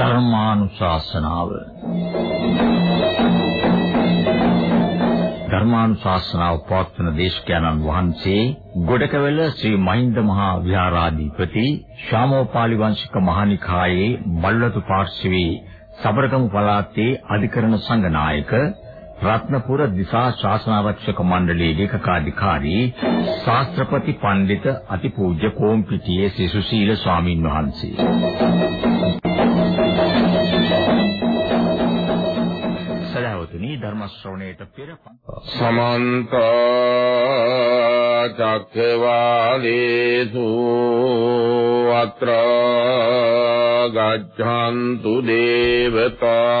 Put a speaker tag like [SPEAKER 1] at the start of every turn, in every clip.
[SPEAKER 1] ධර්මානුශාසනාව. ධර්මානුශාසනාව පවත්වන දේශකයන්න් වහන්සේ ගොඩකවැල ශ්‍රී මහින්ද මහා විහාරාධිපති ශාමෝපාලි වංශික මහානිකායේ බල්වතු පාර්ශවයේ සබරගමු පළාතේ අධිකරණ සංඝනායක රත්නපුර දිසා ශාසනාරක්ෂක මණ්ඩලයේ ලේකකාධිකාරී ශාස්ත්‍රපති පඬිත අතිපූජ්‍ය කෝම්පිටියේ සිසුසීල ස්වාමින් වහන්සේ. සදාවතුනි ධර්ම ශ්‍රවණයට පෙර
[SPEAKER 2] සමන්ත චක්කවාලේසු අත්‍ර ගච්ඡන්තු දේවතා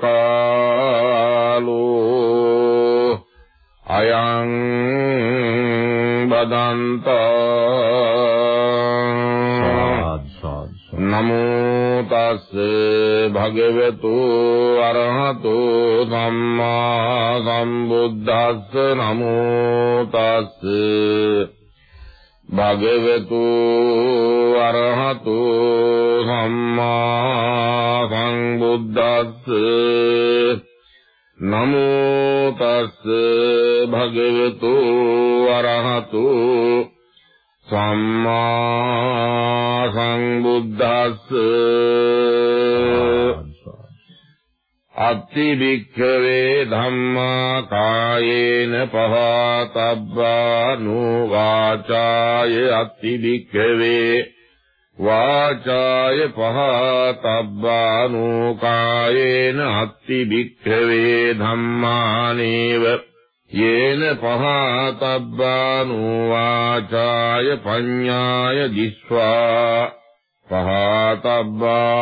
[SPEAKER 2] කාලෝ අයං බදන්තා නමෝ තස් භගවතු අරහතු සම්මා සම්බුද්දස්ස නමෝ තස් භගවතු අරහතු සම්මා සම්බුද්දස්ස නමෝ තස් භගවතු අරහතු සම්මා සංබුද්දස්ස අත්ති භික්ඛවේ ධම්මා කායේන පහතබ්බා නුවාචාය අත්ති භික්ඛවේ වාචාය පහතබ්බා නුකායේන අත්ති භික්ඛවේ ධම්මානේව යේන පහතබ්බානු වාචාය පඤ්ඤාය දිස්වා පහතබ්බාති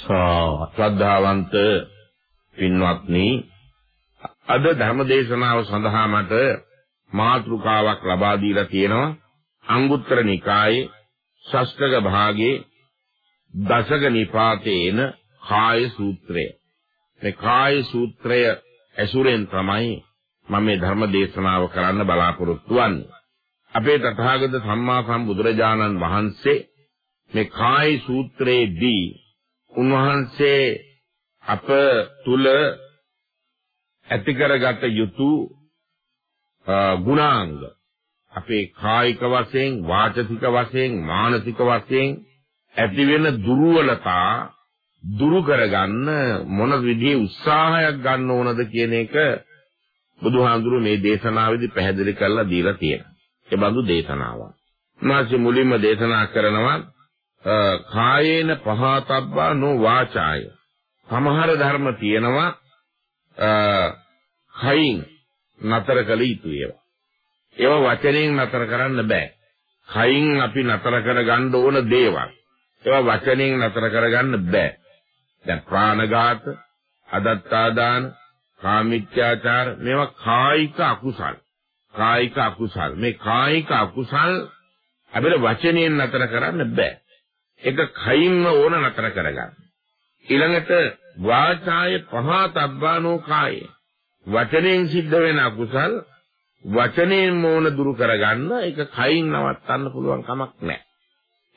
[SPEAKER 2] ශ්‍රද්ධාවන්ත පින්වත්නි අද ධර්ම දේශනාව සඳහා මට මාතෘකාවක් ලබා දීලා තියෙනවා. අංගුත්තර නිකායේ ෂෂ්ඨක භාගයේ දශක නිපාතේන කාය සූත්‍රය. මේ කාය සූත්‍රය ඇසුරෙන් තමයි මම මේ ධර්ම දේශනාව කරන්න බලාපොරොත්තු වෙන්නේ. අපේ තථාගත සම්මා සම්බුදුරජාණන් වහන්සේ මේ කාය සූත්‍රයේදී උන්වහන්සේ අප තුල ඇති කරගත යුතු ගුණාංග අපේ කායික වශයෙන් වාචික වශයෙන් මානසික වශයෙන් ඇති වෙන දුර්වලතා දුරු කරගන්න මොන විදිහේ උත්සාහයක් ගන්න ඕනද කියන එක බුදුහාඳුරු මේ දේශනාවේදී පැහැදිලි කරලා දීලා තියෙනවා. ඒ බඳු දේශනාවක්. මාසෙ මුලින්ම දේශනා කරනවා කායේන පහතබ්බා නෝ වාචාය. සමහර ධර්ම තියෙනවා කයින් නතර කළ යුතු ඒවා. ඒවා වචනෙන් නතර කරන්න බෑ. කයින් අපි නතර කරගන්න ඕන දේවල්. ඒවා වචනෙන් නතර කරගන්න බෑ. දැන් ප්‍රාණඝාත, අදත්තාදාන, කාමිත්‍යාචාර මේවා කායික අකුසල්. කායික අකුසල්. මේ කායික අකුසල් අපිට වචනයෙන් නතර කරන්න බෑ. ඒක කයින්ම ඕන නතර කරගන්න. ඊළඟට වාචාය පහතබ්බානෝ කායේ. වචනෙන් සිද්ධ වෙන අකුසල් වචනෙන් මෝන දුරු කරගන්න ඒක කයින් නවත්තන්න පුළුවන් කමක් නැහැ.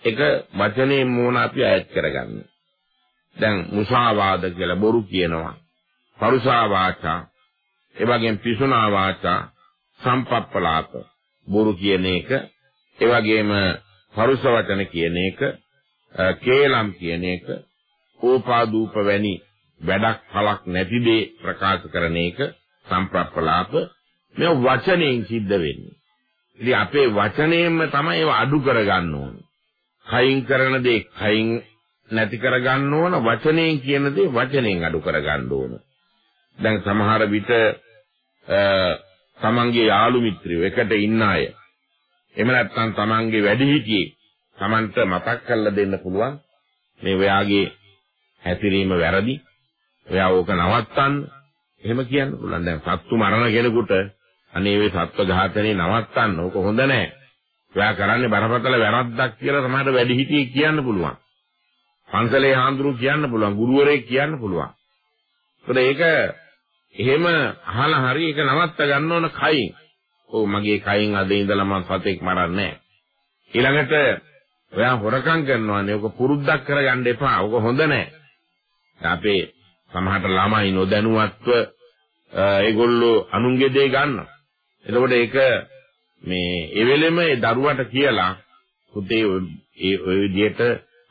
[SPEAKER 2] ඒක වචනෙන් මෝන අපි අයත් කරගන්න. දැන් මුසාවාද කියලා බොරු කියනවා. පරුසා වාචා, ඒ වගේම පිසුනා වාචා, සම්පප්පලාප බොරු කියන එක, ඒ වගේම පරුස වචන කියන එක, කේලම් කියන එක, ඕපාදූප වැනි වැඩක් පළක් නැති දේ ප්‍රකාශ කරන එක සම්ප්‍රප්පලාප මේ වචනයෙන් සිද්ධ වෙන්නේ. ඉතින් අපේ වචනයෙන්ම තමයි ඒව අඩු කරගන්න ඕනේ. කයින් කරන දේ කයින් නැති කරගන්න ඕන වචනයෙන් කියන දේ වචනයෙන් අඩු කරගන්න ඕන. දැන් සමහර විට තමන්ගේ යාළු මිත්‍රයෝ එකට ඉන්න අය එහෙම නැත්නම් තමන්ගේ වැඩිහිටියෙක් තමන්ට මතක් කරලා දෙන්න පුළුවන් මේ ඔයාගේ හැසිරීම වැරදි. ඔයා ඕක නවත්තන්න. එහෙම කියන්න පුළුවන්. දැන් සත්තු මරණ කෙනෙකුට අනේ මේ සත්ව ඝාතනේ නවත්තන්න. ඕක හොඳ නෑ. ඔයා කරන්නේ බරපතල වැරද්දක් කියලා සමහරට වැඩිහිටියෙක් කියන්න පුළුවන්. පන්සලේ හාමුදුරු කියන්න පුළුවන්. ගුරුවරයෙක් කියන්න පුළුවන්. ඒක එහෙම අහලා හරි ඒක නවත්ත ගන්න ඕන කයින්. ඔව් මගේ කයින් අද ඉඳලා මම සතෙක් මරන්නේ ඊළඟට ඔයා හොරකම් කරනවානේ. ඔක පුරුද්දක් කරගන්න එපා. ඔක හොඳ නෑ. අපේ සමහරට ළමයි නොදැනුවත්ව ඒගොල්ලෝ අනුන්ගේ දේ ගන්නවා. එතකොට ඒක මේ ඒ වෙලෙම ඒ දරුවට කියලා පුතේ ඒ ඔය විදිහට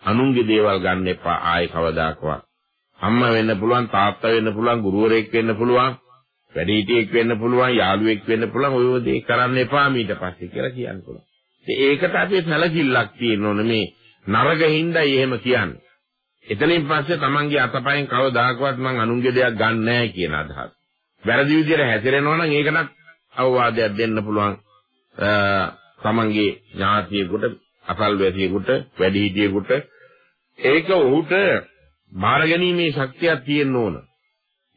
[SPEAKER 2] අනුන්ගේ දේවල් ගන්න එපා ආයේ කවදාකවත්. අම්මා වෙන්න පුළුවන් තාත්තා වෙන්න පුළුවන් ගුරුවරයෙක් වෙන්න පුළුවන් වැඩිහිටියෙක් වෙන්න පුළුවන් යාළුවෙක් වෙන්න පුළුවන් ඔය දේ කරන්න එපා ඊට පස්සේ කියලා කියන්න පුළුවන්. ඒකට අපි සැලකිල්ලක් තියෙන්න ඕනේ මේ නරකින්දයි එහෙම කියන්නේ. එතනින් පස්සේ තමන්ගේ අතපයෙන් කවදාකවත් මං අනුන්ගේ දෙයක් ගන්න නැහැ කියන අදහස. වැරදි විදිහට හැසිරෙනවා නම් ඒකටත් අවවාදයක් දෙන්න පුළුවන්. තමන්ගේ ඥාතියෙකුට, අසල්වැසියෙකුට, වැඩිහිටියෙකුට ඒක ඔහුට බාර ගැනීමේ ශක්තියක් තියෙන්න ඕන.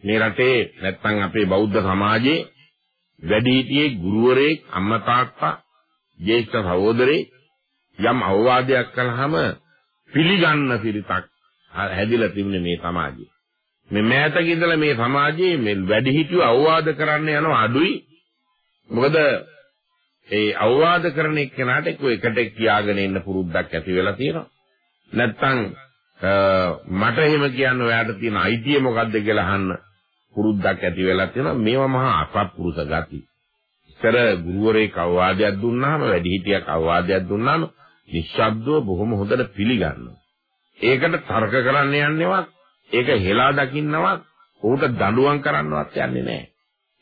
[SPEAKER 2] මේ රටේ නැත්තම් අපේ බෞද්ධ සමාජයේ වැඩිහිටියෙක්, ගුරුවරයෙක්, අම්මා තාත්තා, ජේෂ්ඨ සහෝදරේ යම් අවවාදයක් කළාම පිළිගන්න පිරිතක් හැදිලා තිබුණේ මේ සමාජයේ. මේ මෑතක ඉඳලා මේ සමාජයේ මේ වැඩිහිටියෝ අවවාද කරන්න යනවා අඩුයි. මොකද ඒ අවවාද කරන එක්කෙනාට එක්ක එකට කියාගෙන ඉන්න පුරුද්දක් ඇති වෙලා තියෙනවා. නැත්තම් මට එහෙම කියන්න ඔයාට තියෙන අයිතිය මොකද්ද කියලා අහන්න පුරුද්දක් ඇති වෙලා තියෙනවා. මේවා මහා අසත්පුරුෂ ගති. ඉතර ගුරුවරයෙක් අවවාදයක් දුන්නාම වැඩිහිටියෙක් අවවාදයක් දුන්නාම නිශ්ශබ්දව බොහොම හොඳට පිළිගන්නවා. ඒකට තර්ක කරන්න යන්නේවත් ඒක හෙලා දකින්නවත් ඌට දඬුවම් කරන්නවත් යන්නේ නැහැ.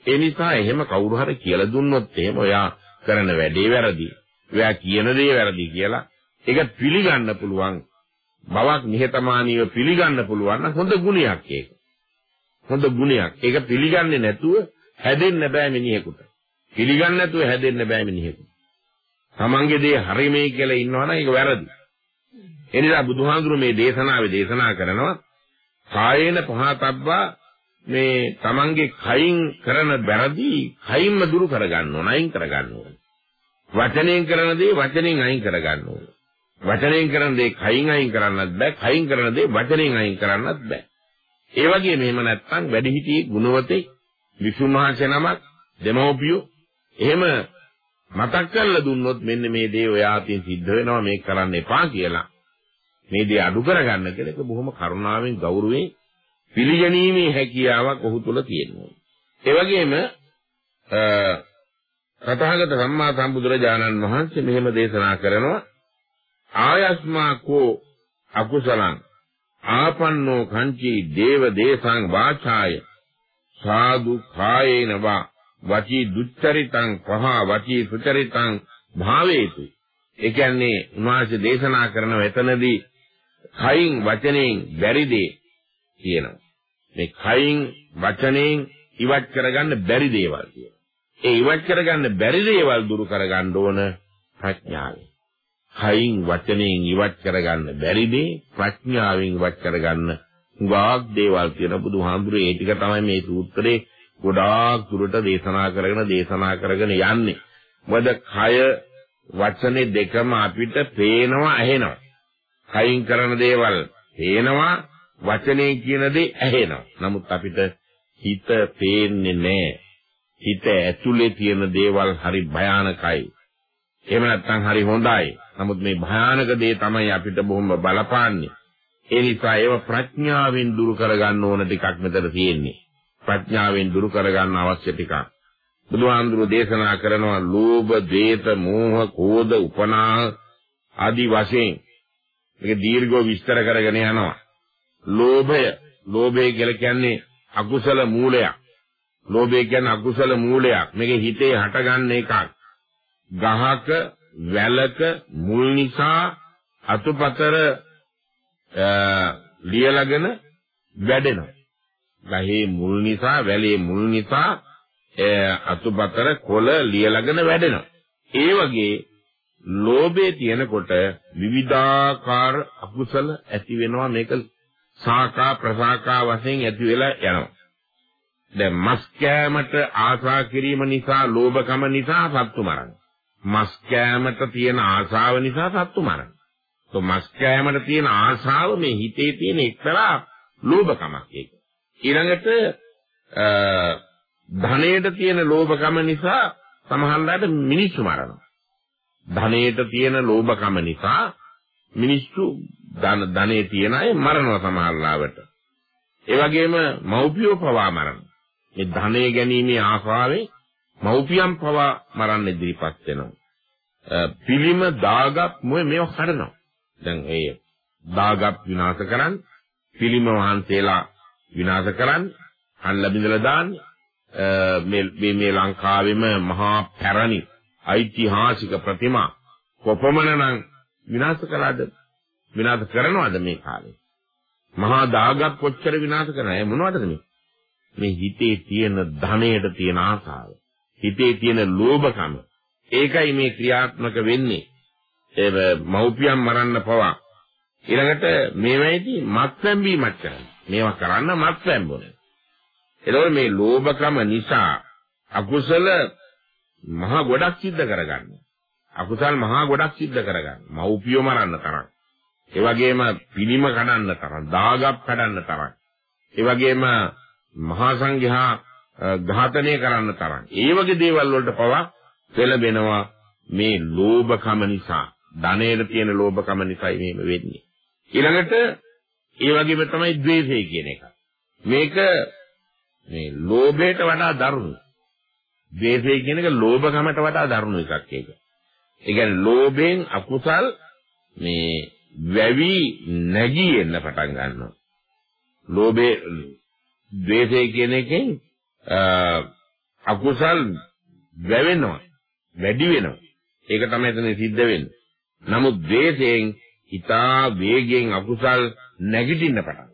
[SPEAKER 2] ඒ නිසා එහෙම කවුරු හරි කියලා දුන්නොත් එහෙම ඔයා කරන වැඩේ වැරදි. ඔයා කියන දේ වැරදි කියලා ඒක පිළිගන්න පුළුවන්. බවක් නිහතමානීව පිළිගන්න පුළුවන් නම් හොඳ ගුණයක් ඒක. හොඳ ගුණයක්. ඒක පිළිගන්නේ නැතුව හැදෙන්න බෑ මිනිහෙකුට. පිළිගන්නේ නැතුව හැදෙන්න බෑ මිනිහෙකුට. තමන්ගේ දේ හරිමයි කියලා ඉන්නවනම් ඒක වැරදි. එනිසා බුදුහාඳුරු මේ දේශනාවේ දේශනා කරනවා කායේන පහතබ්බා මේ තමන්ගේ කයින් කරන වැරදි කයින්ම දුරු කරගන්න ඕන අයින් කරගන්න ඕන. වචනයෙන් කරන දේ වචනෙන් අයින් කරගන්න ඕන. වචනයෙන් කරන දේ කයින් අයින් කරන්නත් බෑ කයින් කරන දේ වචනෙන් අයින් කරන්නත් බෑ. ඒ වගේම එහෙම නැත්නම් වැඩිහිටියෙක් ගුණවතෙක් විසුණුහන්සේ නමක් දෙමෝපියෝ එහෙම මතක් කරලා දුන්නොත් මෙන්න මේ දේ ඔයාටින් සිද්ධ වෙනවා මේක කරන්න එපා කියලා මේ දේ අඩු කරගන්න කියලා ඒක බොහොම කරුණාවෙන් ගෞරවයෙන් පිළිගැනීමේ හැකියාවක් ඔහු තුල තියෙනවා. ඒ වගේම තථාගත සම්මා සම්බුදුරජාණන් වහන්සේ මෙහෙම දේශනා කරනවා ආයස්මා කෝ අකුසලං ආපන්නෝ කංචි දේව දේශං වාචාය සාදු කායේන වා වචී දුච්චරිතං පහ වචී සුචරිතං භාවේතු ඒ කියන්නේ උන්වහන්සේ දේශනා කරන එතනදී කයින් වචනෙන් බැරි දේ කියනවා. මේ කයින් වචනෙන් ඉවත් කරගන්න බැරි දේවල් කියනවා. ඒ ඉවත් කරගන්න බැරි දේවල් දුරු කරගන්න ඕන ප්‍රඥාවෙන්. කයින් වචනෙන් ඉවත් කරගන්න බැරි දේ ප්‍රඥාවෙන් ඉවත් කරගන්න ගාක් දේවල් කියන බුදුහාමුදුරේ ඒ ටික තමයි මේ සූත්‍රේ ගොඩාක් දුරට දේශනා කරගෙන දේශනා කරගෙන යන්නේ. මොකද කය වචනේ දෙකම අපිට පේනවා ඇහෙනවා. කයින් කරන දේවල් පේනවා වචනේ කියන දේ ඇහෙනවා. නමුත් අපිට හිත පේන්නේ නැහැ. හිත ඇතුලේ තියෙන දේවල් හරි භයානකයි. එහෙම නැත්නම් හරි හොඳයි. නමුත් මේ භයානක දේ තමයි අපිට බොහොම බලපාන්නේ. ඒ නිසා ඒව ප්‍රඥාවෙන් දුරු කරගන්න ඕන ටිකක් මෙතන තියෙන්නේ. ප්‍රඥාවෙන් දුරු කරගන්න අවශ්‍ය ටිකක්. බුදුහාමුදුරු දේශනා කරනවා ලෝභ, ද්වේෂ, මෝහ, කෝධ, උපනාහ ආදි වශයෙන් මේක දීර්ඝව විස්තර කරගෙන යනවා. ලෝභය, ලෝභය කියලා කියන්නේ අකුසල මූලයක්. ලෝභය කියන්නේ අකුසල මූලයක්. මේක හිතේ හටගන්න එකක්. ගහක, වැලක මුල් නිසා අතුපතර ලියලාගෙන වැඩෙනවා. ගහේ මුල් නිසා, වැලේ මුල් නිසා අතුපතර කොළ ලියලාගෙන වැඩෙනවා. ඒ වගේ ලෝභයේ තියෙනකොට විවිධාකාර අකුසල ඇති වෙනවා මේක සාකා ප්‍රසාකා වශයෙන් ඇති වෙලා යනවා. දැන් මස් කෑමට ආසා කිරීම නිසා ලෝභකම නිසා සත්තු මරනවා. මස් කෑමට තියෙන ආසාව නිසා සත්තු මරනවා. તો මස් කෑමට තියෙන ආසාව මේ හිතේ තියෙන එක්තරා ලෝභකමක් ඒක. ඊළඟට ධනයට තියෙන ලෝභකම නිසා සමහරවිට මිනිස්සු මරනවා. ධනයට තියෙන ලෝභකම නිසා මිනිස්සු ධන ධනේ තියන අය මරනවා සමහරවිට. ඒ වගේම මව්පියෝ පවා මරනවා. මේ ධනෙ ගැනීමේ ආශාවෙන් මව්පියන් පවා මරන්න ඉදිරිපත් වෙනවා. පිළිම දාගත් මොය මේව කඩනවා. දැන් ඒ දාගත් විනාශ කරන්න පිළිම වහන්සේලා විනාශ කරන්න අල්ල බිඳලා දාන්නේ මේ මේ ලංකාවේම මහා පැරණි ඓතිහාසික ප්‍රතිමා කොපමණනම් විනාශ කළාද විනාශ කරනවද මේ කාලේ මහා දාගත් කොච්චර විනාශ කරනවද මොනවටද මේ මේ හිතේ තියෙන ධනයට තියෙන ආසාව හිතේ තියෙන ලෝභකම ඒකයි මේ ක්‍රියාත්මක වෙන්නේ ඒ මෞපියන් මරන්න පවා ඊළඟට මේවයිදී මත්පැම්බීමක් කරන්නේ මේවා කරන්න මත්පැම්බුනේ එතකොට මේ ලෝභකම නිසා අකුසල මහා ගොඩක් සිද්ධ කරගන්න. අකුසල් මහා ගොඩක් සිද්ධ කරගන්න. මව්පියෝ මරන්න තරම්. ඒ වගේම පිළිම කඩන්න තරම්, දාගප් කඩන්න තරම්. ඒ වගේම මහා සංඝයා ඝාතනය කරන්න තරම්. ඒ වගේ දේවල් වලට පවා පෙළඹෙනවා මේ ලෝභකම නිසා. ධනයේ තියෙන ලෝභකම නිසායි මේව වෙන්නේ. ඊළඟට ඒ වගේම තමයි ද්වේෂය කියන එක. මේක මේ ලෝභයට වඩා දරුණු. ද්වේෂය කියන එක ලෝභකමට වඩා දරුණු එකක් ඒක. ඒ කියන්නේ ලෝභයෙන් අකුසල් මේ වැවි නැගී එන්න පටන් ගන්නවා. ලෝභේ ද්වේෂය කියන එකෙන් අකුසල් වැවෙනවා. වැඩි වෙනවා. ඒක තමයි එතන සිද්ධ වෙන්නේ. නමුත් ද්වේෂයෙන් ඊටා වේගයෙන් අකුසල් නැගිටින්න පටන්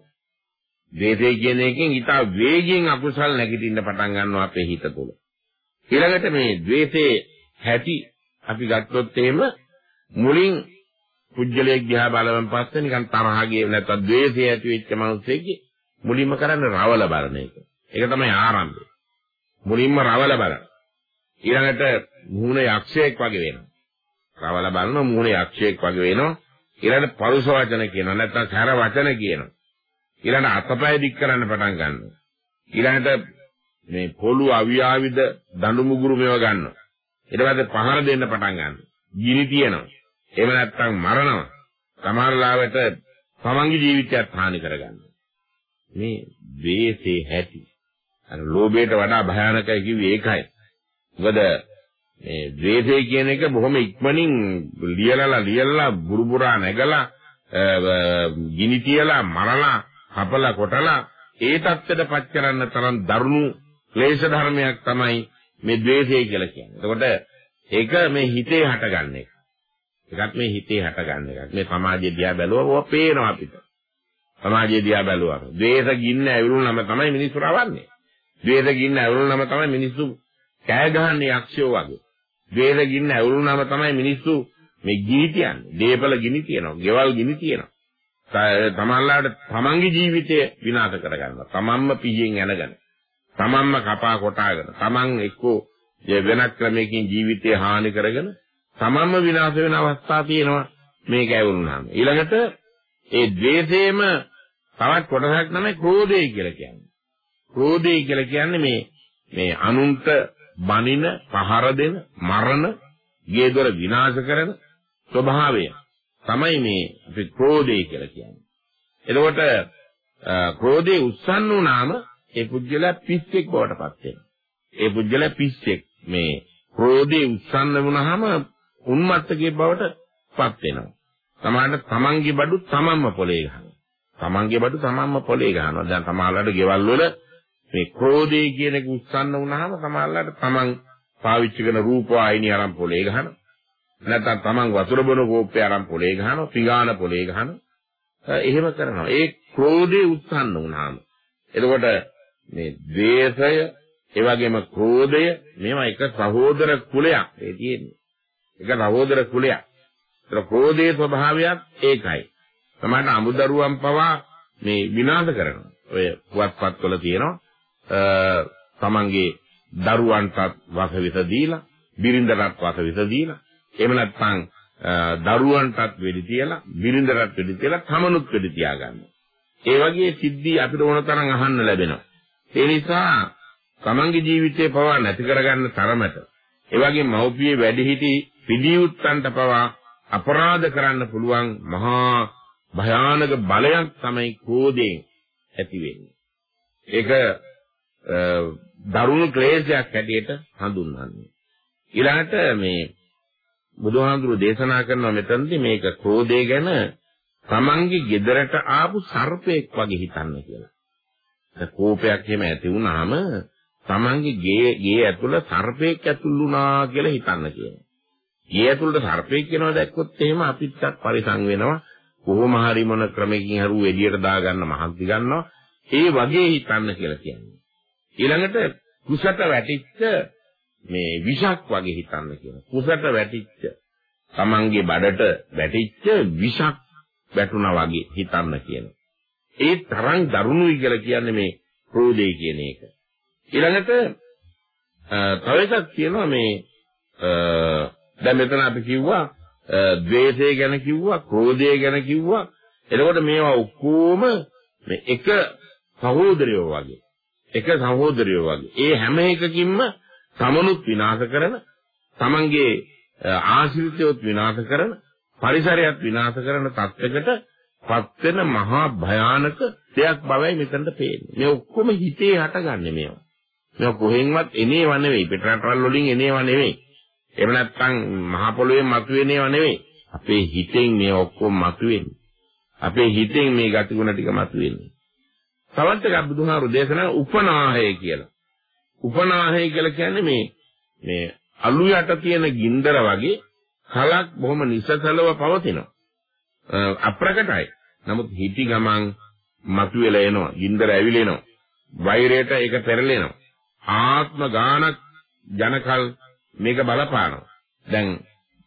[SPEAKER 2] ද්වේෂය කියන එකෙන් ඊට වේගයෙන් අකුසල් නැගිටින්න පටන් ගන්නවා අපේ හිත තුළ. ඊළඟට මේ ද්වේෂයේ හැටි අපි ගත්තොත් එහෙම මුලින් පුජ්‍යලයක් දිහා බලවන් පස්සේ නිකන් තරහ ගියේ නැත්නම් ද්වේෂය ඇති වෙච්ච මිනිස්සෙක්ගේ මුලින්ම කරන්නේ රවල බලන එක. ඒක තමයි ආරම්භය. මුලින්ම රවල බලන. ඊළඟට මුහුණ යක්ෂයෙක් වගේ වෙනවා. රවල බලන මුහුණ යක්ෂයෙක් වගේ වෙනවා. ඊළඟට පරුස වචන කියනවා නැත්නම් සැර වචන කියනවා. ඊළඟ අතපය දික් කරන්න පටන් ගන්නවා. ඊළඟට මේ පොළු අවියාවිද දඬු මුගුරු මේව ගන්නවා. ඊට පස්සේ පහර දෙන්න පටන් ගන්නවා. ගිනි තියනවා. එහෙම නැත්නම් මරනවා. සමහර ලාවට තමන්ගේ ජීවිතයත් හානි කරගන්නවා. මේ ද්වේෂේ හැටි. අර ලෝභයට වඩා භයානකයි කිව්වේ ඒකයි. මොකද මේ ද්වේෂය කියන එක බොහොම ඉක්මනින් ලියලලා ලියලලා බුරුබුරා නැගලා ගිනි තියලා මරලා හපලා කොටලා ඒ தත්ත්වයට පත් කරන්න තරම් දරුණු ක්ලේශ ධර්මයක් තමයි මේ ද්වේෂය කියලා කියන්නේ. එතකොට ඒක මේ හිතේ හටගන්න එක. ඒකත් මේ හිතේ හටගන්න එකක්. මේ සමාජය දිහා බැලුවම ඕවා පේනවා අපිට. සමාජය දිහා බැලුවම ද්වේෂ ගින්න ඇවිලුනම තමයි මිනිස්සු රවන්නේ. ද්වේෂ ගින්න ඇවිලුනම තමයි මිනිස්සු කෑ ගහන්නේ යක්ෂයෝ වගේ. ද්වේෂ ගින්න ඇවිලුනම තමයි මිනිස්සු මේ ගිනි තියන්නේ. දීපල ගිනි තියනවා. ගෙවල් ගිනි තියනවා. තමන්ලාට තමන්ගේ ජීවිතය විනාශ කරගන්නවා. තමන්ම පිහින් යනගෙන. තමන්ම කපා කොටාගෙන. තමන් එක්කෝ වෙනත් ක්‍රමයකින් ජීවිතය හානි කරගෙන තමන්ම විනාශ වෙන අවස්ථා තියෙනවා මේක ඇවුරුනාම. ඊළඟට ඒ द्वේෂයේම තවත් කොටසක් තමයි ක්‍රෝධය කියලා කියන්නේ. ක්‍රෝධය කියලා කියන්නේ මේ මේ අනුන්ට බනින, පහර දෙන, මරණ, ගේ දොර විනාශ කරන ස්වභාවය. තමයි මේ අපි ක්‍රෝධය කියලා කියන්නේ. එතකොට ක්‍රෝධේ උස්සන්න උනාම ඒ පුජ්‍යලා පිස්සෙක් බවට පත් වෙනවා. ඒ පුජ්‍යලා පිස්සෙක් මේ ක්‍රෝධේ උස්සන්න වුණාම උන්මත්තකේ බවට පත් වෙනවා. සමහරට තමන්ගේ බඩු තමන්ම පොලේ ගහනවා. තමන්ගේ බඩු තමන්ම පොලේ ගහනවා. දැන් සමහරලාට ගෙවල් වල මේ ක්‍රෝධය කියන එක උස්සන්න වුණාම සමහරලාට තමන් පාවිච්චි කරන රූප ආයිනී අරන් පොලේ ගහනවා. නැත්නම් Taman වතුර බොන කෝප්පේ අරන් පොලේ ගහනවා, පිඟාන පොලේ ගහනවා. එහෙම කරනවා. ඒ ක්‍රෝධේ උත්සන්න වුණාම. එතකොට මේ ද්වේෂය, ඒ වගේම ක්‍රෝධය මේවා එක සහෝදර කුලයක් ඒ තියෙන්නේ. එක සහෝදර කුලයක්. ඒතර ක්‍රෝධයේ ස්වභාවයත් ඒකයි. තමයි අමුදරුවන් පවා මේ විනාශ කරනවා. ඔය පුවත්පත්වල තියෙනවා තමන්ගේ දරුවන්ටත් වසවිස දීලා, බිරිඳටත් වසවිස දීලා, එහෙම නැත්නම් දරුවන්ටත් වෙඩි තියලා, බිරිඳටත් වෙඩි තියලා, තමනුත් වෙඩි තියාගන්නවා. ඒ වගේ සිද්ධි අපිට ඕන තරම් අහන්න ලැබෙනවා. ඒ නිසා තමන්ගේ ජීවිතේ පවා නැති කරගන්න තරමට ඒ වගේ මව්පියේ වැඩිහිටි පිළියුත්තන්ට පවා අපරාධ කරන්න පුළුවන් මහා භයානක බලයක් තමයි ක්‍රෝධයෙන් ඇති වෙන්නේ. ඒක දරුණු ක්ලේශයක් හැටියට හඳුන්වන්නේ. ඊළඟට මේ බුදුහාඳුරු දේශනා කරන මෙතනදී මේක ක්‍රෝධය ගැන තමන්ගේ ගෙදරට ආපු සර්පෙක් වගේ හිතන්න කියලා. කෝපයක් එහෙම ඇති වුනහම තමන්ගේ ගේ ගේ ඇතුළ සර්පෙක් ඇතුළුනා කියලා හිතන්න කියනවා. ගේ ඇතුළට සර්පෙක් වෙනවා දැක්කොත් එහෙම අපිටත් පරිසං වෙනවා. කොහොම හරි මොන ක්‍රමයකින් හරි එළියට දාගන්න මහන්සි ගන්නවා. ඒ වගේ හිතන්න කියලා කියන්නේ. ඊළඟට කුසට වැටිච්ච මේ විෂක් වගේ හිතන්න කියනවා. කුසට වැටිච්ච තමන්ගේ බඩට වැටිච්ච විෂක් වැටුණා වගේ හිතන්න කියනවා. ඒ තරම් දරුණුයි කියලා කියන්නේ මේ ක්‍රෝධය කියන එක. ඊළඟට තව එකක් කියනවා මේ දැන් මෙතන අපි කිව්වා ද්වේෂය ගැන කිව්වා ක්‍රෝධය ගැන කිව්වා එතකොට මේවා ඔක්කොම මේ එක සහෝදරයෝ වගේ එක සහෝදරයෝ වගේ ඒ හැම එකකින්ම තමනුත් විනාශ කරන තමන්ගේ ආශිර්වාදයොත් විනාශ කරන පරිසරයත් විනාශ කරන තත්යකට පත් වෙන මහා භයානක දෙයක් බවයි මෙතනට පේන්නේ. මේ ඔක්කොම හිතේ හටගන්නේ මේවා. මේවා කොහෙන්වත් එනේව නෙවෙයි. පිටරටවල් වලින් එනේව නෙවෙයි. එහෙම නැත්නම් මහ පොළොවේ මතුවෙන ඒවා නෙවෙයි. අපේ හිතෙන් මේ ඔක්කොම මතුවෙන්නේ. අපේ හිතෙන් මේ ගතිගුණ ටික මතුවෙන්නේ. තවත් එකක් බුදුහාරු දේශනා උපනාහය කියලා. උපනාහය කියලා කියන්නේ මේ මේ අලු යට තියෙන ගින්දර වගේ කලක් බොහොම නිසසලව පවතිනවා. අප්‍රකටයි. නමුත් හිටි ගමන් මතුවෙලා එනවා. ගින්දර ඇවිලෙනවා. වෛරයට ඒක පෙරලෙනවා. ආත්ම ගානක් ජනකල් මේක බලපානවා. දැන්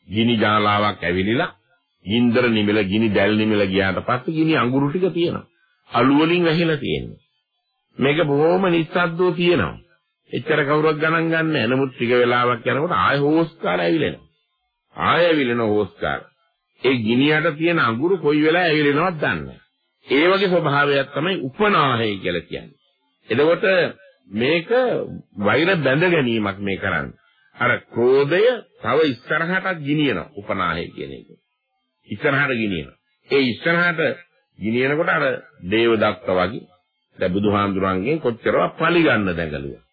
[SPEAKER 2] ගිනි ජාලාවක් ඇවිලිලා ගින්දර නිමිල ගිනි දැල් නිමිල ගියාට පස්සේ ගිනි අඟුරු ටික තියෙනවා. අලු වලින් වැහිලා තියෙන්නේ. මේක බොහොම නිස්සද්දව තියෙනවා. එච්චර කවුරුවක් ගණන් ගන්න නැහැ. නමුත් ටික වෙලාවක් යනකොට ආය හොස්කාර ඇවිලෙනවා. ආය ඇවිලෙන හොස්කාර. ඒ ගිනියට තියෙන අඟුරු කොයි වෙලාවෙ ඇවිලෙනවද දන්නේ ඒ වගේ ස්වභාවයක් තමයි උපනාහය කියලා කියන්නේ. එතකොට මේක වෛර බැඳ ගැනීමක් මේ කරන්නේ. අර ක්‍රෝධය තව ඉස්සරහටත් ගිනියනවා උපනාහය කියන එක. ඉස්සරහට ගිනියනවා. ඒ ඉස්සරහට ගිනියනකොට අර දේව දත්ත වගේ දැන් බුදුහාඳුරන්ගෙන් කොච්චරවත් පලි ගන්න දැඟලුවා.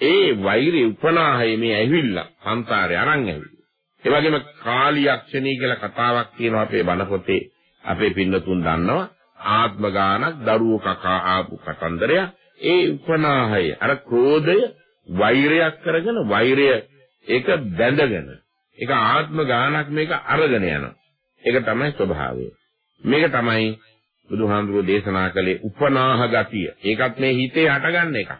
[SPEAKER 2] ඒ වෛරය උපනාහය මේ ඇවිල්ලා සංසාරේ අරන් ඇවිල්ලා. ඒ වගේම කාලියක්ෂණී කියලා කතාවක් තියෙනවා අපේ බණ පොතේ අපේ පින්නතුන් දන්නවා. ආත්ම ගානක් දරුවෝ කකා ආපු කතන්දරය. ඒ උපනාහය අර ක්‍රෝධය වෛරයක් කරගෙන වෛරය ඒක බැඳගෙන ඒක ආත්ම ගානක් මේක අරගෙන යනවා. ඒක තමයි ස්වභාවය. මේක තමයි බුදුහාමුදුරුවෝ දේශනා කළේ උපනාහ ගතිය. ඒකත් මේ හිතේ හටගන්න එකක්.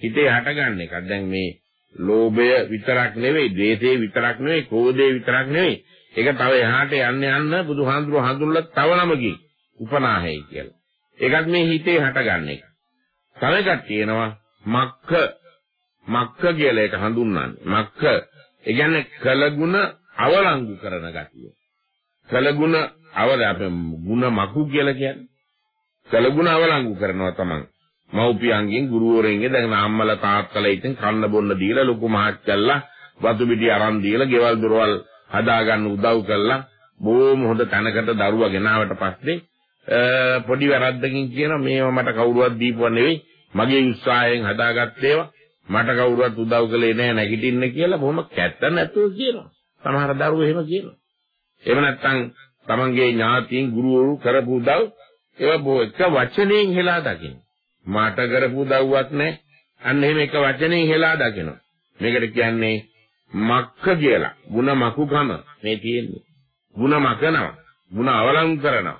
[SPEAKER 2] හිතේ හටගන්න එකක්. දැන් මේ ලෝභය විතරක් නෙවෙයි, ද්වේෂය විතරක් නෙවෙයි, ක්‍රෝධය විතරක් නෙවෙයි. ඒක තව එහාට යන්න යන්න බුදුහාමුදුරුවෝ හඳුන්වලා තව නමකින් උපනාහයි කියලා. ඒකත් මේ හිතේ හටගන්න එක. තව එකක් තියෙනවා මක්ඛ මක්ඛ කියලා ඒක හඳුන්වන්නේ. මක්ඛ ඒ කියන්නේ කලගුණ අවලංගු කරන ගතිය. කලගුණ අවල අපේ ಗುಣ මකු කියලා කියන්නේ. කලගුණ අවලංගු කරනවා තමයි. මව්පියන්ගෙන් ගුරුවරයෙන්ගෙන් දැන් අම්මලා තාත්තලා ඉතින් කන්න බොන්න දීලා ලොකු මහත්කල්ලා වතු පිටි අරන් දීලා ගෙවල් දොරවල් හදාගන්න උදව් කළා. බොහොම හොඳ තැනකට දරුවා ගෙනාවට පස්සේ පොඩි වැරද්දකින් කියනවා මේවා මට කවුරුවත් දීපුවා නෙවෙයි මගේ උත්සාහයෙන් හදාගත්ත ඒවා මට කවුරුවත් උදව් කළේ නැහැ නැගිටින්න කියලා බොහොම කැත්ත නැතුව කියනවා. සමහර දරුවෝ එහෙම කියනවා. එහෙම නැත්නම් තමන්ගේ ඥාතීන් ගුරුවරු කරපු උදව් ඒවා බොහෝ එක වචනයෙන් හෙලා දකින්න. මට කරපු උදව්වක් නැහැ. අන්න එහෙම එක වචනයෙන් හෙලා දකිනවා. මේකට කියන්නේ මක්ක කියලා. ಗುಣ මකුකම මේ තියෙන්නේ. ಗುಣ මකනවා. ಗುಣ අවලං කරනවා.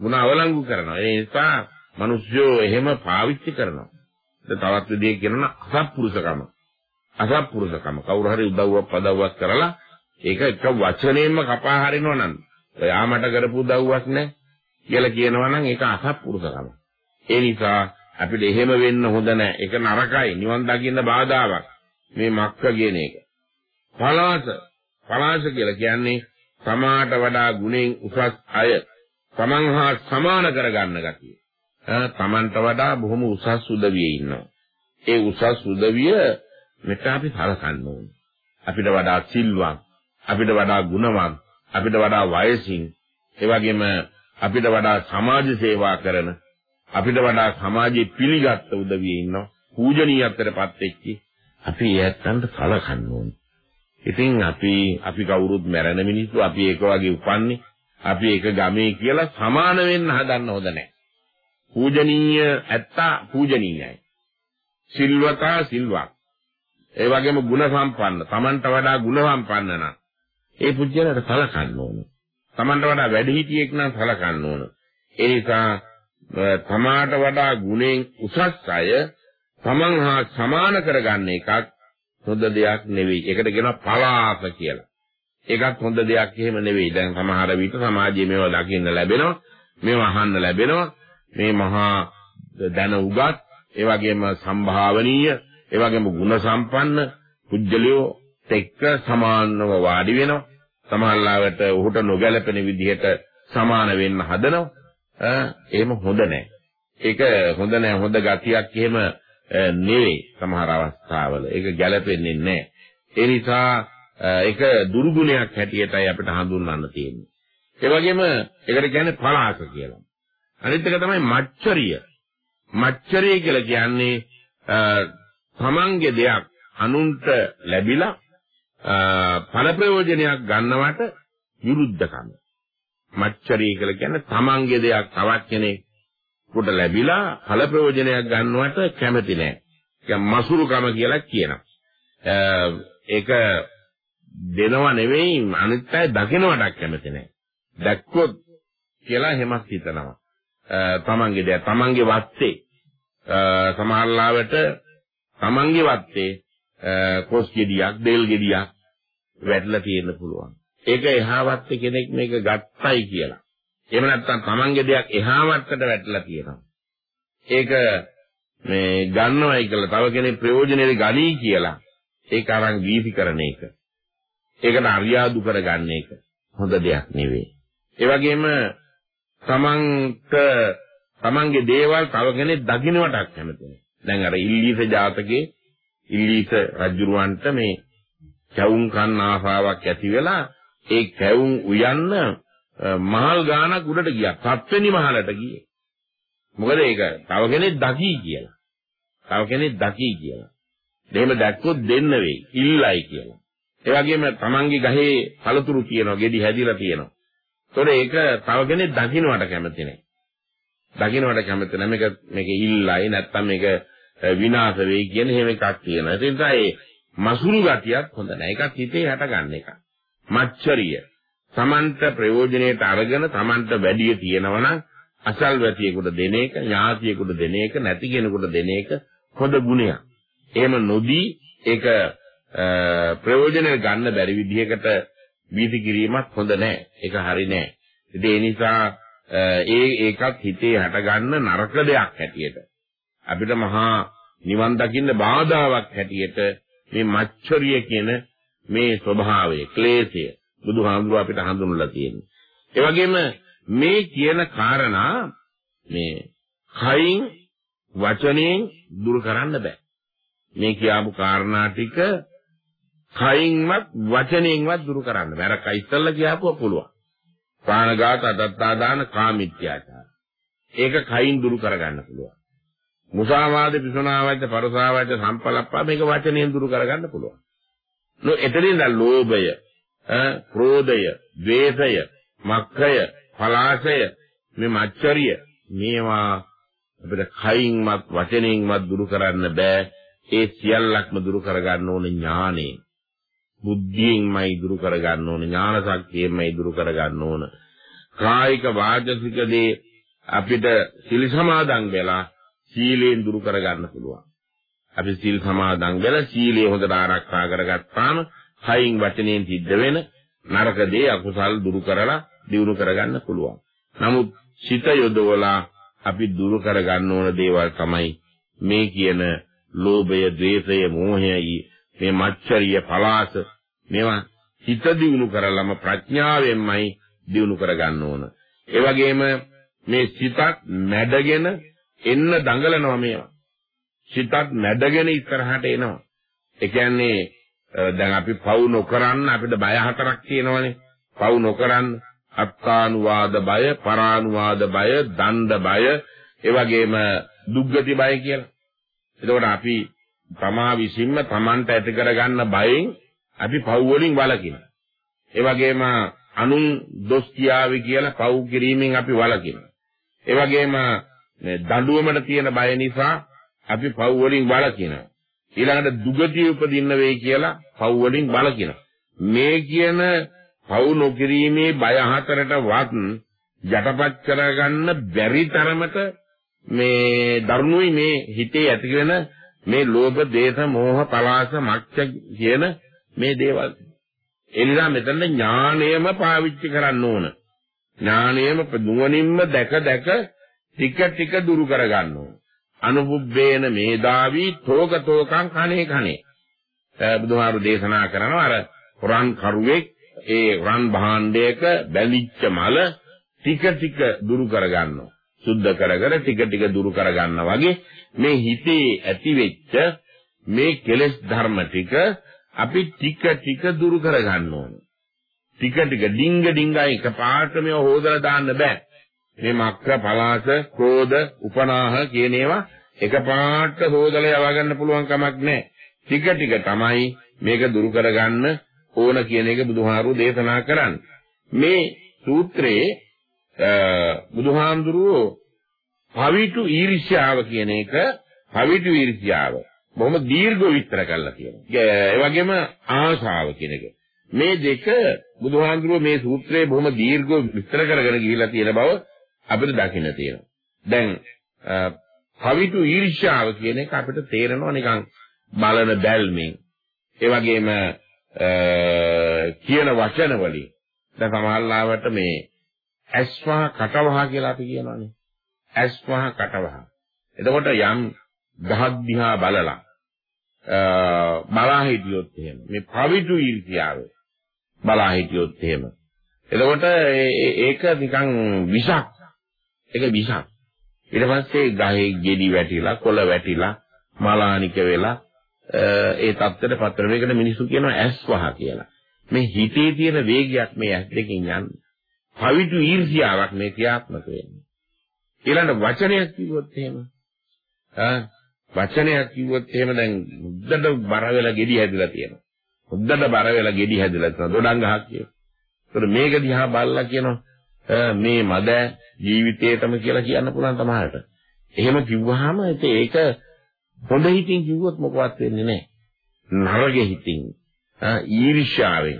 [SPEAKER 2] ಗುಣ අවලංගු කරනවා. ඒ නිසා මිනිස්සු එහෙම පාවිච්චි කරනවා. තවත් විදිහකින් කියනවා අසත්පුරුෂකම. අසත්පුරුෂකම. කවුරු හරි උදව්වක් පදව්වක් කරලා ඒක එක වචනයෙන්ම කපා හරිනවා නම් ඔයා මට කරපු උදව්වක් නැහැ කියලා කියනවා නම් ඒක අසත්පුරුෂකම. ඒ නිසා අපිට එහෙම වෙන්න හොඳ නැහැ. ඒක නරකයි. නිවන් දකින්න බාධාවක්. මේ මක්ක කියන එක. පලාස පලාස කියලා කියන්නේ සමාට වඩා ගුණෙන් උසස් අය තමන් හා සමාන කරගන්න ගතිය. තමන්ට වඩා බොහොම උසස් උදවියේ ඉන්නවා. ඒ උසස් උදවිය මෙතන අපි සලකන්න ඕනේ. අපිට වඩා සිල්වත්, අපිට වඩා ගුණවත්, අපිට වඩා වයසින්, ඒ වගේම අපිට වඩා සමාජ සේවා කරන, අපිට වඩා සමාජයේ පිළිගත් උදවියේ ඉන්නවා. පූජනීයත්වයටපත් වෙච්චි අපි ඇත්තන්ට සලකන්න ඕනේ. ඉතින් අපි අපි කවුරුත් මැරෙන මිනිස්සු අපි ඒක වගේ උපන්නේ අපි එක ගමේ කියලා සමාන වෙන්න හදන්න හොඳ නැහැ. පූජනීය ඇත්තා පූජනීයයි. සිල්වතා සිල්වත්. ඒ වගේම ගුණ සම්පන්න. Tamanට වඩා ගුණ සම්පන්න නම් ඒ පුජ්‍යලට සලකන්න ඕන. Tamanට වඩා වැඩිහිටියෙක් නම් සලකන්න ඕන. ඒ නිසා තමාට වඩා ගුණෙන් උසස් අය තමන් හා සමාන කරගන්න එකක් හොඳ දෙයක් නෙවෙයි. ඒකට කියනවා පලාස කියලා. ඒකත් හොඳ දෙයක් එහෙම නෙවෙයි. දැන් සමහර විට සමාජයේ මේවා දකින්න ලැබෙනවා. මේවා අහන්න ලැබෙනවා. මේ මහා දැන උගත්, ඒ වගේම සම්භාවනීය, ඒ වගේම ගුණ සම්පන්න පුජ්‍යලියෝ එක්ක සමානව වාඩි වෙනවා. සමහරවිට ඔහුට නොගැලපෙන විදිහට සමාන වෙන්න හදනවා. එහෙම හොඳ නැහැ. ඒක හොඳ නැහැ. හොඳ ගතියක් එහෙම නෙවෙයි සමහර අවස්ථාවල. ඒක ගැලපෙන්නේ නැහැ. ඒ නිසා ඒක දුර්ගුණයක් හැටියටයි අපිට හඳුන්වන්න තියෙන්නේ. ඒ වගේම ඒකට කියන්නේ පලාස කියලා. අනිත් එක තමයි මච්චරිය. මච්චරිය කියලා කියන්නේ තමන්ගේ දෙයක් අනුන්ට ලැබිලා ඵල ප්‍රයෝජනයක් ගන්නවට විරුද්ධකම. මච්චරිය කියලා කියන්නේ තමන්ගේ දෙයක් තවත් කෙනෙක් කොට ලැබිලා ඵල ප්‍රයෝජනයක් ගන්නවට කැමති නැහැ. ඒක මසුරුකම කියලා කියනවා. ඒක දෙනව නෙවෙයි අනිත් අය දකිනවට කැමති නැහැ. දැක්කොත් කියලා එහෙමත් හිතනවා. තමන්ගේ දෙය තමන්ගේ වත්තේ සමහරලාවට තමන්ගේ වත්තේ කොස් ගෙඩියක් දෙල් ගෙඩියක් වැටලා තියෙන්න පුළුවන්. ඒක එහා වත්තේ කෙනෙක් මේක ගත්තයි කියලා. එහෙම නැත්නම් තමන්ගේ දෙයක් එහා වත්තට වැටලා තියෙනවා. ඒක මේ ගන්නවයි කියලා තව කෙනෙක් ප්‍රයෝජනෙට ගනී කියලා ඒක අරන් වීසි කරන එක. ඒකට අරියාදු කරගන්න එක හොඳ දෙයක් නෙවෙයි. ඒ වගේම තමන්ට තමන්ගේ දේවල් තව කෙනෙක් දකින්නටත් කැමති නෑ. දැන් අර ඉල්ලීස ජාතකයේ ඉල්ලීස රජුරවන්ට මේ කැවුම් කන්න ආසාවක් ඇති වෙලා ඒ කැවුම් උයන්න මහල් ගානක් උඩට ගියා. සත්වෙනි මහලට ගියේ. මොකද ඒක තව කෙනෙක් දකි කියලා. තව කෙනෙක් දකි කියලා. එහෙම දැක්කොත් දෙන්න වෙයි. ඉල්ලයි කියලා. ඒ වගේම තමන්ගේ ගහේ පළතුරු තියෙනවා, ගෙඩි හැදිලා තියෙනවා. ඒතොර ඒක තව කෙනෙක් දකින්නවට කැමති නැහැ. දකින්නවට කැමති නැහැ. මේක මේක ඉල්ලයි නැත්තම් මේක විනාශ වෙයි කියන හැම එකක් තියෙනවා. ඒ නිසා ඒ මසුරු ගතියක් හොඳ නැහැ. ඒකත් හිතේ හටගන්න එක. මච්චරිය. තමන්ට ප්‍රයෝජනෙට අරගෙන තමන්ට වැඩිය තියෙනවනම් අසල්වැතියෙකුට දෙන එක, ඥාතියෙකුට දෙන එක, නැති කෙනෙකුට දෙන එක හොඳ ගුණයක්. එහෙම නොදී ඒක ප්‍රයෝජන ගන්න බැරි විදිහකට වීති කිරීමක් හොඳ නැහැ. ඒක හරි නැහැ. ඉතින් ඒ නිසා ඒ ඒකත් හිතේ හටගන්න නරක දෙයක් හැටියට අපිට මහා නිවන් දකින්න බාධාවක් හැටියට මේ මච්චරිය කියන මේ ස්වභාවය, ක්ලේශය බුදුහාමුදුරුව අපිට හඳුන්වලා තියෙනවා. ඒ වගේම මේ කියන කාරණා මේ කයින් වචනෙන් දුරු කරන්න බෑ. මේ කියාපු කාරණා ටික කයින්වත් වචනයෙන්වත් දුරු කරන්න බෑ. අර කයිස්සල්ලා කියාපුව පුළුවන්. ප්‍රාණඝාත, අදත්තාදාන, කාමිත්‍යාචාර. ඒක කයින් දුරු කරගන්න පුළුවන්. මුසාවාද, පිසුනාවාද, පරසාවාද, සම්පලප්පා මේක වචනයෙන් දුරු කරගන්න පුළුවන්. නෝ එතනින් දැන් ලෝභය, ක්‍රෝධය, ද්වේෂය, මක්ඛය, පලාසය, මේ මච්චරිය මේවා අපිට කයින්වත් වචනයෙන්වත් දුරු කරන්න බෑ. ඒ සියල්ලක්ම දුරු කරගන්න ඕනේ ඥාණයෙන්. බුද්ධියෙන්මයි දුරු කරගන්න ඕන ඥාන ශක්තියෙන්මයි දුරු කරගන්න ඕන කායික වාචසික දේ අපිට සිල් සමාදන් වෙලා සීලයෙන් දුරු කරගන්න පුළුවන්. අපි සිල් සමාදන් වෙලා සීලය හොඳට ආරක්ෂා කරගත්තාම කයින් වචනයෙන් සිද්ධ වෙන නරක දේ අකුසල් දුරු කරලා දිනු කරගන්න පුළුවන්. නමුත් සිත යොදවලා අපි දුරු කරගන්න ඕන දේවල් තමයි මේ කියන ලෝභය, ද්වේෂය, මෝහයයි, මේ මච්චරිය, පලාස මේවා හිත දිනු කරලම ප්‍රඥාවෙන්මයි දිනු කරගන්න ඕන. ඒ වගේම මේ සිතත් මැඩගෙන එන්න දඟලනවා මේවා. සිතත් මැඩගෙන ඉස්සරහට එනවා. ඒ කියන්නේ දැන් අපි පවු නොකරන්න අපිට බය හතරක් තියෙනවනේ. පවු නොකරන්න අත්තානුවාද බය, පරානුවාද බය, දණ්ඩ බය, ඒ වගේම දුක්ගති බය කියලා. එතකොට අපි තමා විසින්ම Tamanට ඇති කරගන්න බයෙන් අපි පව් වලින් වළකිනවා. ඒ වගේම අනුන් දොස් කියාවි කියලා පව් කිරීමෙන් අපි වළකිනවා. ඒ වගේම මේ දඬුවමට තියෙන බය නිසා අපි පව් වලින් වළකිනවා. ඊළඟට දුගතිය උපදින්න වෙයි කියලා පව් වලින් වළකිනවා. මේ කියන පව් නොකිරීමේ බය හතරට වත් යටපත් කරගන්න බැරි තරමට මේ දරුණුයි මේ හිතේ ඇති වෙන මේ ලෝභ, දේශ, මෝහ, පලාස, මච්ච කියන මේ දේවල්. එනිසා මෙතන ඥාණයම පාවිච්චි කරන්න ඕන. ඥාණයම නුවණින්ම දැක දැක ටික ටික දුරු කරගන්න ඕන. අනුපුබ්බේන මේදාවි තෝක තෝකං කණේ කණේ. බුදුහාරු දේශනා කරනවා අර රන් කරුවෙක් ඒ රන් භාණ්ඩයක බැලිච්ච මල ටික ටික දුරු කරගන්නවා. සුද්ධ කර කර ටික ටික දුරු කරගන්නා වගේ මේ හිතේ ඇතිවෙච්ච මේ කෙලෙස් ධර්ම ටික අපි ටික ටික දුරු කරගන්න ඕන. ටික ටික ඩිංග ඩිංගා එකපාරට මේව හොදලා දාන්න බෑ. මේ මක්ක පලාස, ක්‍රෝධ, උපනාහ කියන ඒවා එකපාරට හොදලා යවා ගන්න පුළුවන් කමක් නැහැ. ටික ටික තමයි මේක දුරු කරගන්න ඕන කියන එක බුදුහාරු දේශනා කරන්නේ. මේ සූත්‍රයේ බුදුහාමුදුරුවෝ පවිතු ඊර්ෂ්‍යාව කියන එක පවිතු ඊර්ෂ්‍යාව බොහොම දීර්ඝව විස්තර කරලා තියෙනවා. ඒ වගේම ආශාව කියන එක. මේ දෙක බුදුහාමුදුරුවෝ මේ සූත්‍රයේ බොහොම දීර්ඝව විස්තර කරගෙන ගිහිලා තියෙන බව අපිට දකින්න තියෙනවා. දැන් පවිතු ඊර්ෂ්‍යාව කියන එක අපිට තේරෙනවා නිකන් බලන බැල්මෙන්. ඒ වගේම කියන වචන වලින්. දැන් සමහරවිට මේ ඇස්වහ කටවහ කියලා අපි කියනවානේ. ඇස්වහ කටවහ. එතකොට යම් ගහක් දිහා බලලා බලා හිටියොත් එහෙම මේ පවිතු ඊර්ෂ්‍යාව බලා හිටියොත් එහෙම එතකොට ඒක නිකන් විෂක් ඒක විෂක් ඊට පස්සේ ගහේ ගෙඩි වැටිලා කොළ වැටිලා මලානික වෙලා ඒ தත්තර පතර මේකට මිනිස්සු කියනවා ඇස් වහ කියලා මේ හිතේ තියෙන වේගයක් මේ ඇස් දෙකෙන් යන්නේ පවිතු ඊර්ෂ්‍යාවක් මේ ක්‍රියාත්මක වෙන්නේ ඊළඟ වචනයක් කිව්වොත් එහෙම ආ වචනයක් කිව්වොත් එහෙම දැන් මුද්දට බර වෙලා ගෙඩි හැදිලා තියෙනවා. මුද්දට බර වෙලා ගෙඩි හැදිලා තියෙනවා. දොඩම් ගහක් කියනවා. ඒතර මේක දිහා බලලා කියනවා මේ මද ජීවිතේටම කියලා කියන්න පුළුවන් තමයිට. එහෙම කිව්වහම ඒක හොඳ හිතින් කිව්වොත් මොකවත් වෙන්නේ නැහැ. නරක හිතින් ඊර්ෂ්‍යාවෙන්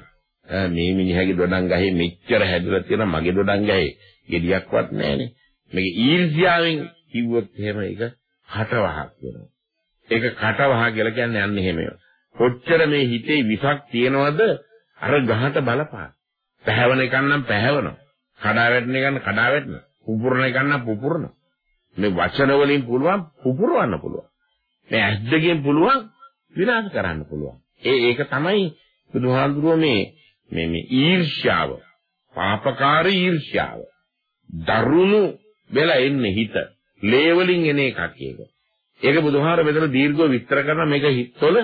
[SPEAKER 2] මේ මිනිහගේ දොඩම් ගහේ මෙච්චර හැදලා තියෙන මගේ දොඩම් ගහේ ගෙඩියක්වත් නැහනේ. මේක ඊර්ෂ්‍යාවෙන් කිව්වොත් එහෙම ඒක කටවහක් වෙනවා. ඒක කටවහ කියලා කියන්නේ අන්න එහෙමයි. කොච්චර මේ හිතේ විසක් තියනවද අර ගහට බලපාන. පැහැවන එක නම් පැහැවනවා. කඩා වැටෙන එක නම් කඩා වැටෙනවා. පුපුරන එක නම් පුපුරනවා. මේ වචන වලින් පුළුවන් පුපුරවන්න පුළුවන්. මේ ඇස් දෙකෙන් පුළුවන් විනාශ කරන්න පුළුවන්. ඒ ඒක තමයි බුදුහාඳුරුව මේ මේ මේ ඊර්ෂ්‍යාව, පාපකාරී ඊර්ෂ්‍යාව. දරුණු වෙලා එන්නේ හිත. ලේ වලින් එන එකක් ඒක. ඒක බුදුහාර මෙතන දීර්ඝව විස්තර කරන මේක හිතවල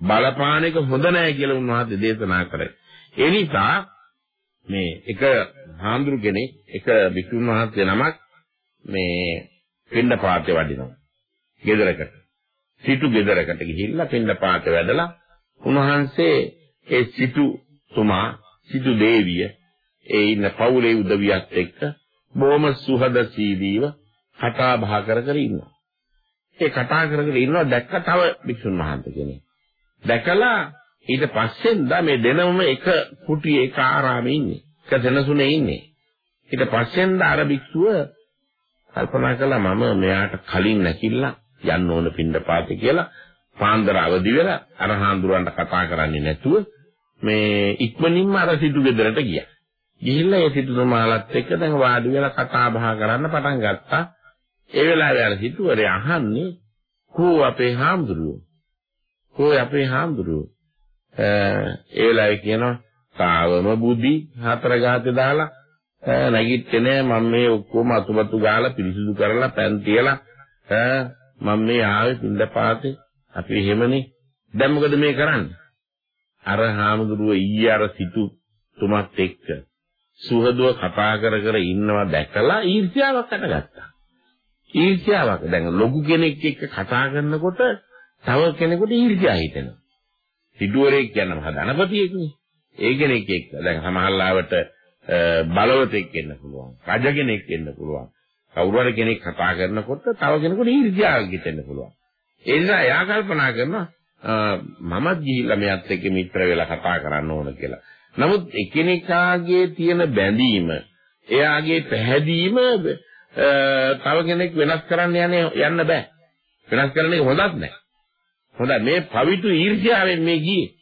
[SPEAKER 2] බලපාන එක හොඳ නැහැ කියලා උන්වහන්සේ දේශනා කරේ. ඒ නිසා මේ එක හාමුදුරු කෙනෙක් එක වික්‍රම මහත්මයා නමක් මේ පින්න පාතේ වඩිනවා. ගෙදරකට. සිටු ගෙදරකට ගිහිල්ලා පින්න පාතේ වැඩලා උන්වහන්සේ ඒ සිටු තුමා සිටු දේවිය ඒ ඉන්න පවුලේ උදවියත් එක්ක බොහොම සුහදශීලීව කතා බහ කර කර ඉන්නවා. ඒ කතා කර කර ඉන්නවා දැක්ක තව භික්ෂුන් වහන්සේ කෙනෙක්. දැකලා ඊට පස්සෙන්දා මේ දෙනම එක කුටියේ එක ආරාමේ ඉන්නේ. එක දෙනසුනේ ඉන්නේ. ඊට පස්සෙන්දා අර භික්ෂුව කල්පනා කළා මම මෙයාට කලින් නැකිලා යන්න ඕන පින්ඩපාතේ කියලා පාන්දර අවදි වෙලා අර හාමුදුරන්ට කතා කරන්නේ නැතුව මේ ඉක්මනින්ම අර සිටු ගෙදරට ගියා. ගිහිල්ලා ඒ සිටුතුමාලත් එක්ක දැන් වාඩි වෙලා කතා බහ කරන්න පටන් ගත්තා. ඒ වෙලාවේ අර සිටුවරේ අහන්නේ කෝ අපේ හාමුදුරුවෝ කෝ අපේ හාමුදුරුවෝ ඒ වෙලාවේ කියනවා තාවම බුද්ධි හතර ගාතේ දාලා නැගිට්ටේ නෑ මම මේ ඔක්කොම අතුපතු ගාලා පිරිසිදු කරලා පෑන් තියලා මම මේ ආවේ පින්දපාතේ අපි එහෙමනේ. දැන් මොකද මේ කරන්නේ? අර හාමුදුරුව ඊයේ අර සිටු තුමත් එක්ක සුහදුව කතා කර කර ඉන්නවා දැකලා ඊර්ෂ්‍යාවක් අටගත්තා ඊර්ෂ්‍යාවක්. දැන් ලොකු කෙනෙක් එක්ක කතා කරනකොට තව කෙනෙකුට ඊර්ෂ්‍යා හිතෙනවා. සිටුවරේ කියන මහ ධනපතියෙක්නේ ඒ කෙනෙක් එක්ක දැන් සමහරවිට බලවතෙක් වෙන්න පුළුවන්. රජ කෙනෙක් වෙන්න පුළුවන්. කවුරු හරි කෙනෙක් කතා කරනකොට තව කෙනෙකුට ඊර්ෂ්‍යාවක් හිතෙන්න පුළුවන්. ඒ නිසා එයා කල්පනා කරනවා මමත් ගිහිල්ලා මෙයත් එක්ක මිත්‍ර වෙලා කතා කරන්න ඕන කියලා. නමුත් එකිනෙකාගේ තියෙන බැඳීම, එයාගේ පැහැදීම තව කෙනෙක් වෙනස් කරන්න යන්නේ යන්න බෑ. වෙනස් කරන්න එක හොඳක් නෑ. හොඳයි මේ පවිතු ඊර්ෂ්‍යාවෙන් මේ ගියේ.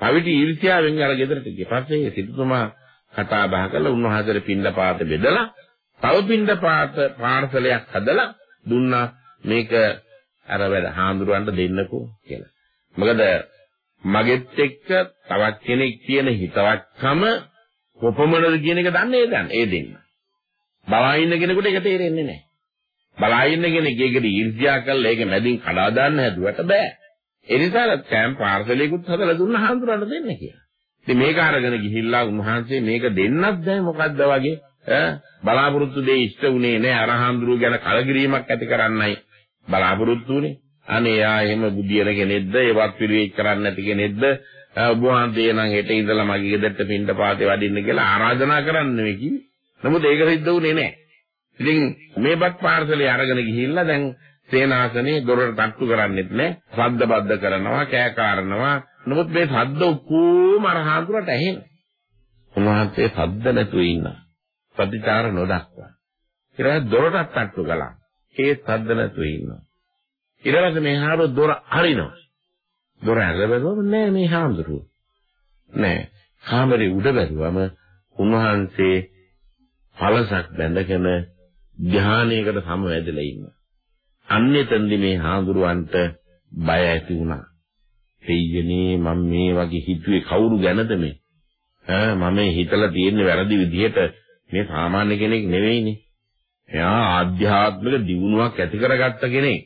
[SPEAKER 2] පවිතු ඊර්ෂ්‍යාවෙන් අර ගෙදරට ගියේ. පස්සේ සිටුතුමා කතා බහ කරලා උන්වහන්සේට පින්ඩපාත බෙදලා තව පින්ඩපාත පාර්සලයක් හදලා දුන්නා මේක අර වැඩ හාමුදුරන්ට දෙන්නකෝ කියලා. මොකද මගෙත් එක්ක තවත් කෙනෙක් කියන හිතවත්කම කොපමණද කියන එක දන්නේ දැන් ඒ දෙන්න. බලා ඉන්න කෙනෙකුට ඒක තේරෙන්නේ නැහැ. බලා ඉන්න කෙනෙක් ඒකට ඊර්ෂ්‍යා කරලා ඒක මැදින් කඩා දාන්න හැදුවට බෑ. ඒ නිසා කැම් පාර්සලයකුත් හදලා දුන්න හාමුදුරන්ට දෙන්න කියලා. ඉතින් මේක අරගෙන ගිහිල්ලා උන්වහන්සේ මේක දෙන්නත් දැන් මොකද්ද වගේ. ඈ බලාපොරොත්තු දෙය ඉෂ්ට උනේ නෑ. අරහම්දුරු ගැන කලකිරීමක් ඇති කරන්නයි බලාපොරොත්තු උනේ අනේ යා එහෙම බුදියන කෙනෙක්ද? ඒවත් පිළිවෙත් කරන්නේ නැති කෙනෙක්ද? ඔබ වහන්සේ නම් හෙට ඉඳලා මගේ ගෙදරට පින්ඩ පාතේ වඩින්න කියලා ආරාධනා කරන්න නෙවෙයි කිව්වේ. නමුත් ඒක සිද්ධ වුණේ නෑ. ඉතින් මේපත් පාර්සලේ අරගෙන ගිහිල්ලා දැන් සේනාසනේ දොරට තට්ටු කරන්නෙත් නෑ ශබ්ද බද්ද කරනවා කෑ කාරනවා නමුත් මේ ශබ්ද ඔක්කොම අර හාමුදුරට ඇහෙනවා. උන්වහන්සේ ශබ්ද නැතුව ඉන්නා. ප්‍රතිචාර නොදක්වා. ඊට දොරටත් තට්ටු කළා. ඒ ශබ්ද නැතුව ඉන්නවා. ඊට පස්සේ මේ හාමුදුර දොර අරිනවා. දොර ඇරලා නෑ මේ හාමුදුරුවෝ. නෑ. කාමරේ උඩ බැලුවම උන්වහන්සේ පළසක් බැඳගෙන ධානයකට සමවැදලා ඉන්නවා. අන්නේතෙන්දි මේ හාමුදුරුවන්ට බය ඇති වුණා. දෙයියනේ මම මේ වගේ හිතුවේ කවුරු ගැනද මේ? ඈ මම හිතලා තියෙන්නේ වැරදි විදිහට මේ සාමාන්‍ය කෙනෙක් නෙවෙයිනේ. එයා ආධ්‍යාත්මික දියුණුවක් ඇති කරගත්ත කෙනෙක්.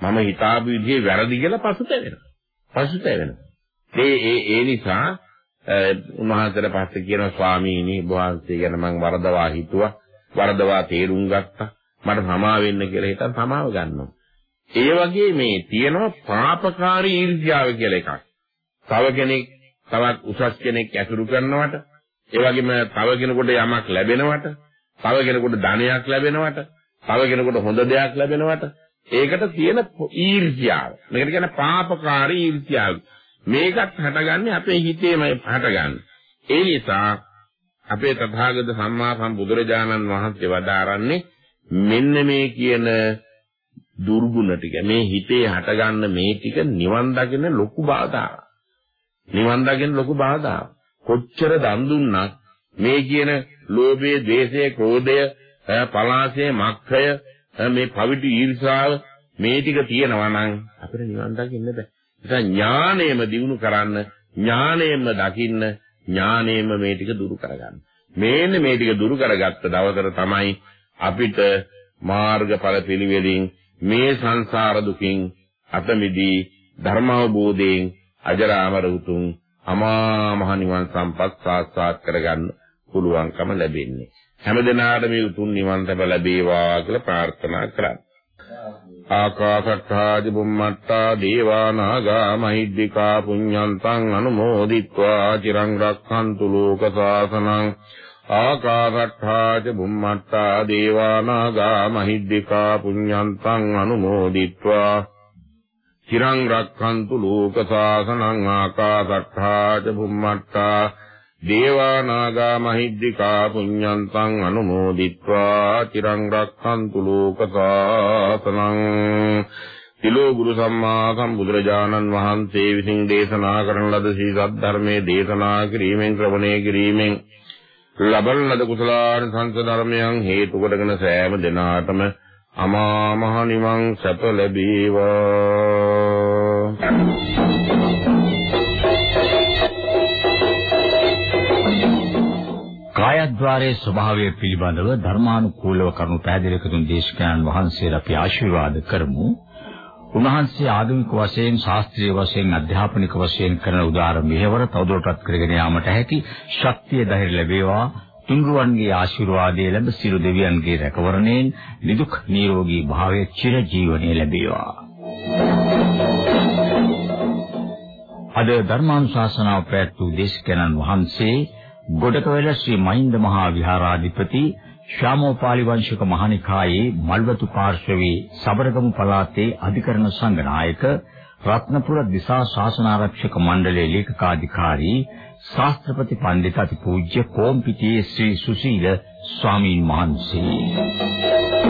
[SPEAKER 2] මම හිතාපු විදිහේ වැරදි කියලා පසුතැවෙනවා. පසුතැවෙනවා. ඒ ඒ ඒ නිසා උන්වහන්සේට පස්සේ කියනවා ස්වාමීනි වහන්සේ ගැන මම වරදවා හිතුවා. වරදවා තේරුම් ගත්තා. මට සමා වෙන්න කියලා හිතන් සමාව ගන්නවා. ඒ වගේ මේ තියෙනවා පාපකාරී ඊර්ෂ්‍යාව කියලා එකක්. තව කෙනෙක් තවත් උසස් කෙනෙක් ඇසුරු කරනවට, ඒ වගේම තව කෙනෙකුට යමක් ලැබෙනවට, තව කෙනෙකුට ධනයක් ලැබෙනවට, තව කෙනෙකුට හොඳ දෙයක් ලැබෙනවට, ඒකට තියෙන ඊර්ෂ්‍යාව. මේකට කියන්නේ පාපකාරී ඊර්ෂ්‍යාව. මේකත් හටගන්නේ අපේ හිතේමයි හටගන්නේ. ඒ නිසා අපේ තථාගත සම්මා සම්බුදුරජාණන් වහන්සේ වදාරන්නේ මෙන්න මේ කියන දුර්ගුණ ටික මේ හිතේ හටගන්න මේ ටික නිවන් දකින්න ලොකු බාධාවක්. නිවන් දකින්න ලොකු බාධාවක්. කොච්චර දන් දුන්නත් මේ කියන ලෝභය, ද්වේෂය, ක්‍රෝධය, පලාසය, මක්ඛය, මේ පවිතු ඊර්ෂාව මේ ටික තියෙනවා නම් අපිට නිවන් දකින්න බෑ. ඒක ඥාණයම දිනු කරන්න, ඥාණයෙන්ම දකින්න, ඥාණයෙන්ම මේ ටික දුරු කරගන්න. මේන්න මේ ටික දුරු කරගත්ත දවසට තමයි අපිට මාර්ගඵල පිළිවෙලින් මේ සංසාර දුකින් අත මිදී ධර්මාවබෝධයෙන් අජරාමර උතුම් අමා මහ නිවන් සම්පත් සාක්ෂාත් කරගන්න පුළුවන්කම ලැබෙන්නේ. හැමදෙනාට මේ උතුම් නිවන් සැප ලැබේවා කියලා ප්‍රාර්ථනා කරා. ආකාශට්ටා ජිබුම්මට්ටා දේවා නාග මහිද්దికා පුඤ්ඤන්තං අනුමෝදිත්වා. චිරං රක්ඛන්තු ලෝක සාසනං ආකාශට්ඨා ච බුම්මට්ඨා දේවානාගා මහිද්దికා පුඤ්ඤන්තං අනුමෝදිත්වා চিරං රක්ඛන්තු ලෝක සාසනං ආකාශට්ඨා ච බුම්මට්ඨා දේවානාගා මහිද්దికා පුඤ්ඤන්තං අනුමෝදිත්වා চিරං රක්ඛන්තු ලෝක සාසනං තිලෝ ගුරු සම්මා සම්බුදුරජාණන් වහන්සේ විසින් දේශනා කරන ලද සී සද්ධර්මයේ දේශනා කිරීමෙන් ශ්‍රවණය කිරීමෙන් ලබන ලද කුසලාන සංස ධර්මයන් හේතු කොටගෙන සෑම දිනාටම අමා මහ නිවන් සැප ලැබේවා
[SPEAKER 1] කායද්්වාරයේ ස්වභාවය පිළිබඳව ධර්මානුකූලව කරුණු පැහැදිලි කරන දේශකයන් වහන්සේලා අපි ආශිර්වාද කරමු. උන්වහන්සේ ආගමික වශයෙන් ශාස්ත්‍රීය වශයෙන් අධ්‍යාපනික වශයෙන් කරන උදාර මෙහෙවර තවදුරටත් කරගෙන යාමට හැකි ශක්තිය ධෛර්ය ලැබේවා. තුන්රුවන්ගේ ආශිර්වාදය ලැබ සියලු දෙවියන්ගේ රැකවරණයෙන් නිදුක් නිරෝගී භාවයේ චිර ජීවනයේ ලැබේවා. අද ධර්මානුශාසනාව පැවැත්වූ දේශකයන්න් වහන්සේ ගොඩකවැල ශ්‍රී මහින්ද මහා විහාරාධිපති ශ්‍යාමෝපාලි වංශික මහනිකායේ මල්වතු පාර්ශවයේ සබරගමු පළාතේ අධිකරණ සංඝනායක රත්නපුර දිසා ශාසනාරක්ෂක මණ්ඩලයේ ලේකකාධිකාරී ශාස්ත්‍රපති පණ්ඩිත අතිපූජ්‍ය කොම්පිටියේ ශ්‍රී සුසීල ස්වාමීන් වහන්සේ.